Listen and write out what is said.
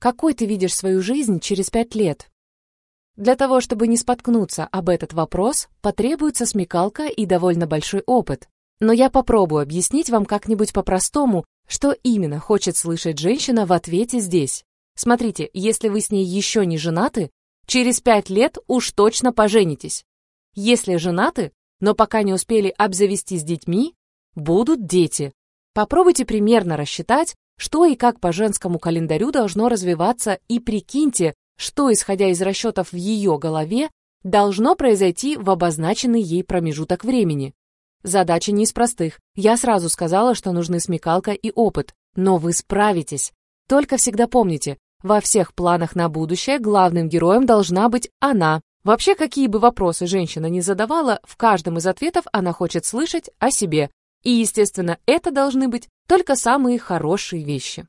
какой ты видишь свою жизнь через пять лет? Для того, чтобы не споткнуться об этот вопрос, потребуется смекалка и довольно большой опыт. Но я попробую объяснить вам как-нибудь по-простому, что именно хочет слышать женщина в ответе здесь. Смотрите, если вы с ней еще не женаты, через пять лет уж точно поженитесь. Если женаты, но пока не успели обзавестись детьми, будут дети. Попробуйте примерно рассчитать, что и как по женскому календарю должно развиваться, и прикиньте, что, исходя из расчетов в ее голове, должно произойти в обозначенный ей промежуток времени. Задача не из простых. Я сразу сказала, что нужны смекалка и опыт. Но вы справитесь. Только всегда помните, во всех планах на будущее главным героем должна быть она. Вообще, какие бы вопросы женщина не задавала, в каждом из ответов она хочет слышать о себе. И, естественно, это должны быть только самые хорошие вещи.